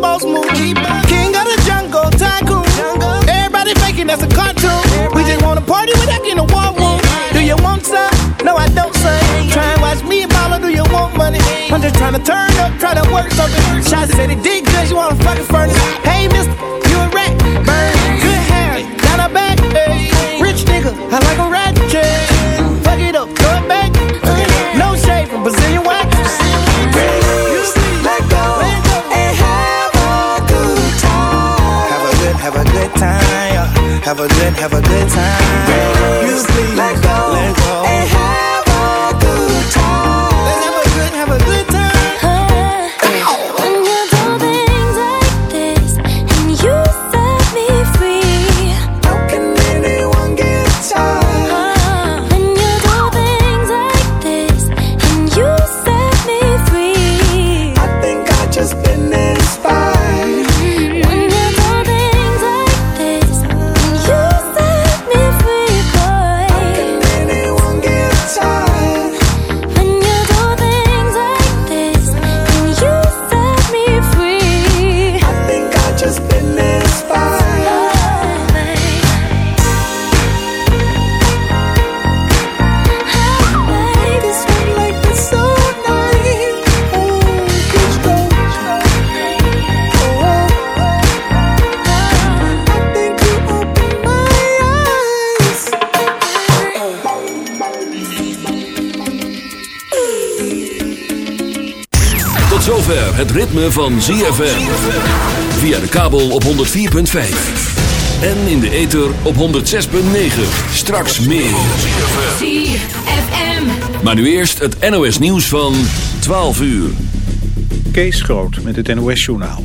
boss move. King of the jungle, tycoon. Everybody faking that's a cartoon. We just wanna party with that in the war room. Do you want some? No, I don't, son. Try and watch me and mama, do you want money? I'm just trying to turn up, try to work something. Shots said it did good, you wanna fucking furnace. Hey, mister, you a rat. Burn, good hair, down her back. Hey, rich nigga, I like Have a good, have a good time. Let go, let go. and have a good time. Let's have a good, have a good time. When you do things like this and you set me free. How can anyone get tired? When you do things like this and you set me free. I think I just het ritme van ZFM. Via de kabel op 104.5. En in de ether op 106.9. Straks meer. ZFM. Maar nu eerst het NOS nieuws van 12 uur. Kees Groot met het NOS-journaal.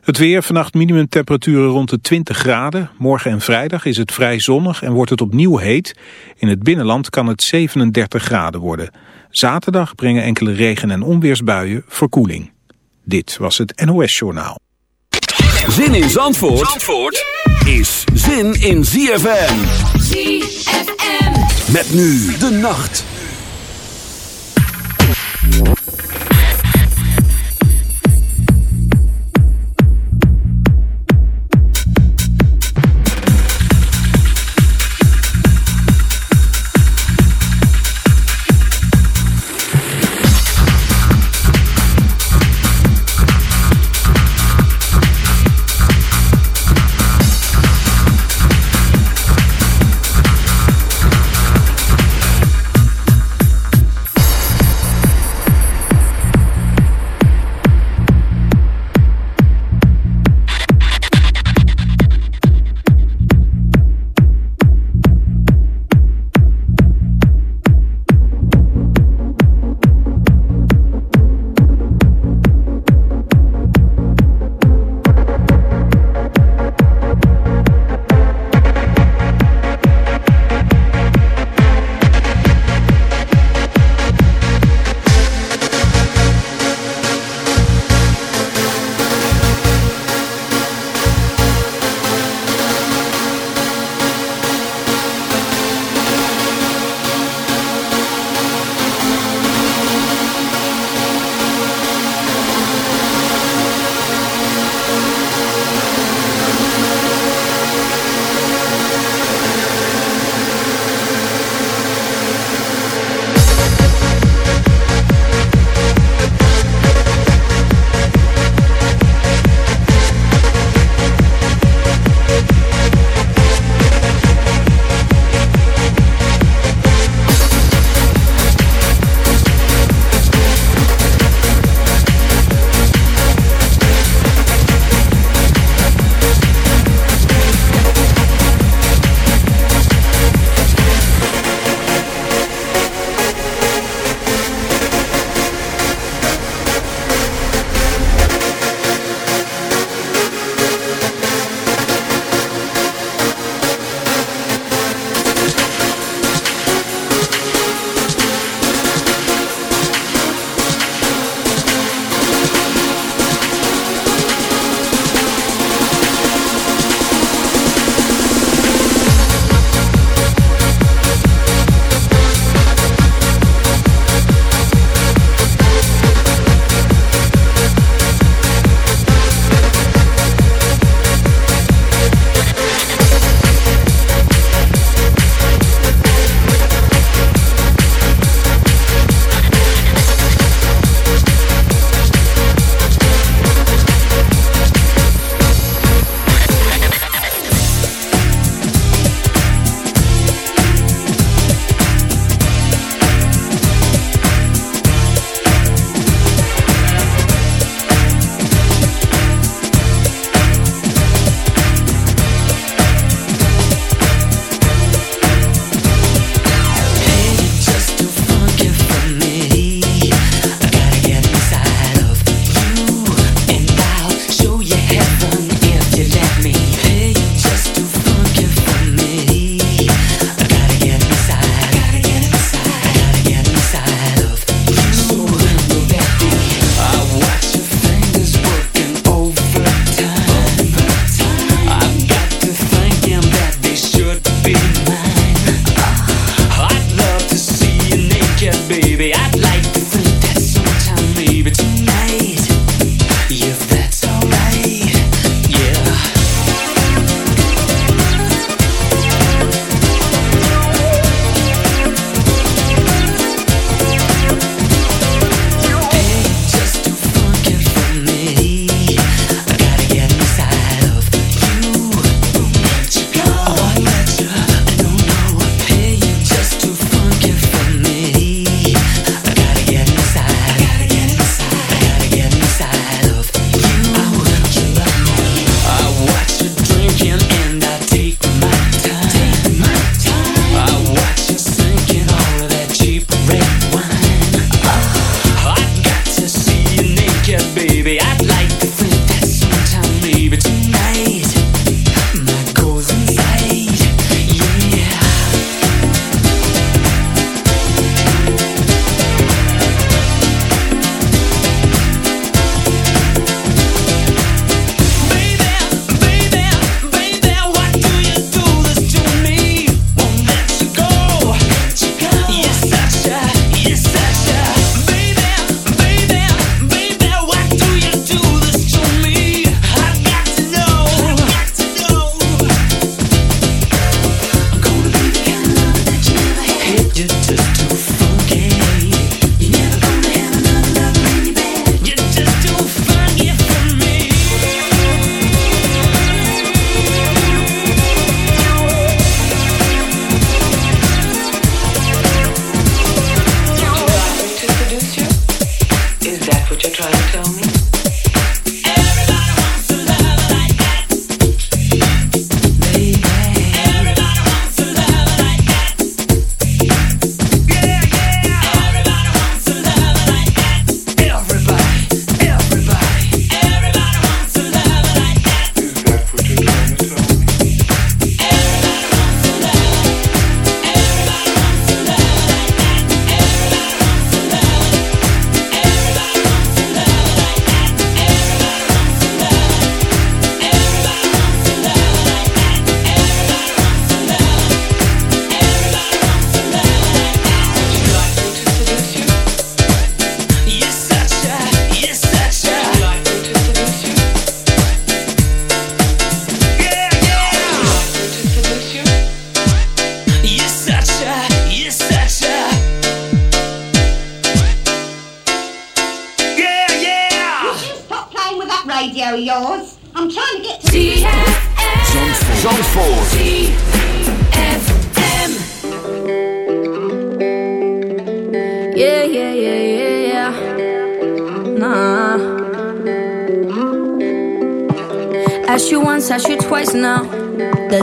Het weer, vannacht minimumtemperaturen rond de 20 graden. Morgen en vrijdag is het vrij zonnig en wordt het opnieuw heet. In het binnenland kan het 37 graden worden. Zaterdag brengen enkele regen- en onweersbuien verkoeling. Dit was het NOS Journaal. Zin in Zandvoort, Zandvoort is zin in ZFM. ZFM. Met nu de nacht.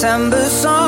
September song.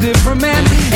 different man.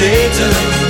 bezeten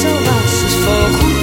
zo was is voorgoed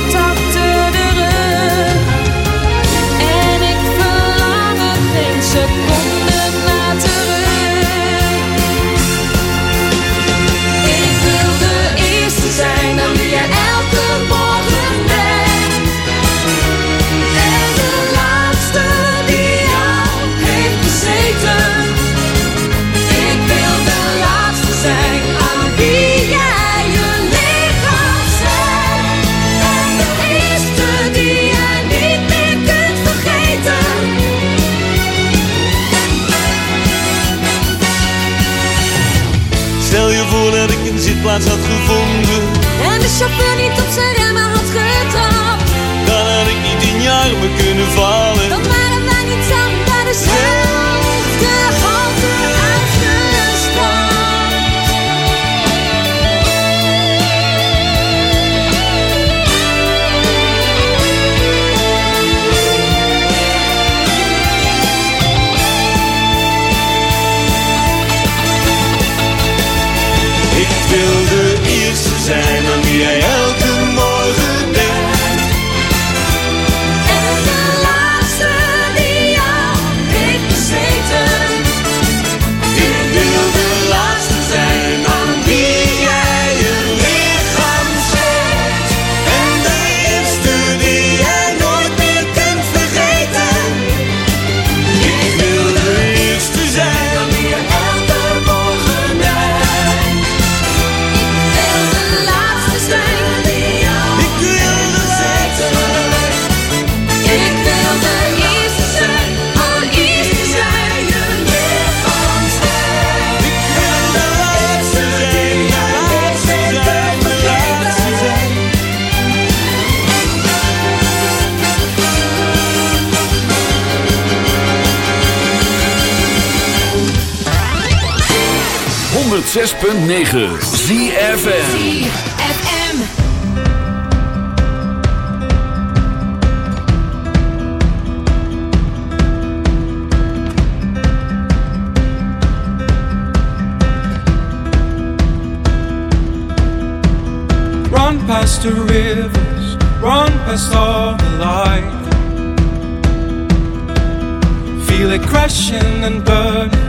God's a through .9 ZFM FM. Run past the rivers, run past all the light. Feel it crashing and burning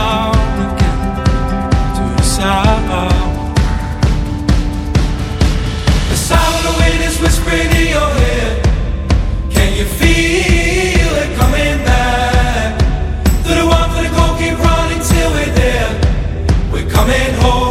the sound of the wind is whispering in your. Can you feel it coming back? Through the the keep running till we're there. We're coming home.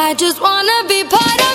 I just wanna be part of